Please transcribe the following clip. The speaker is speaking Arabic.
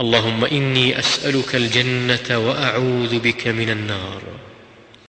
اللهم إني أسألك الجنة وأعوذ بك من النار.